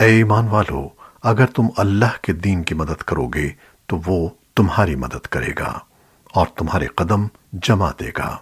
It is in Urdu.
اے ایمان والو، اگر تم اللہ کے دین کی مدد کرو گے، تو وہ تمہاری مدد کرے گا اور تمہارے قدم جما دے گا۔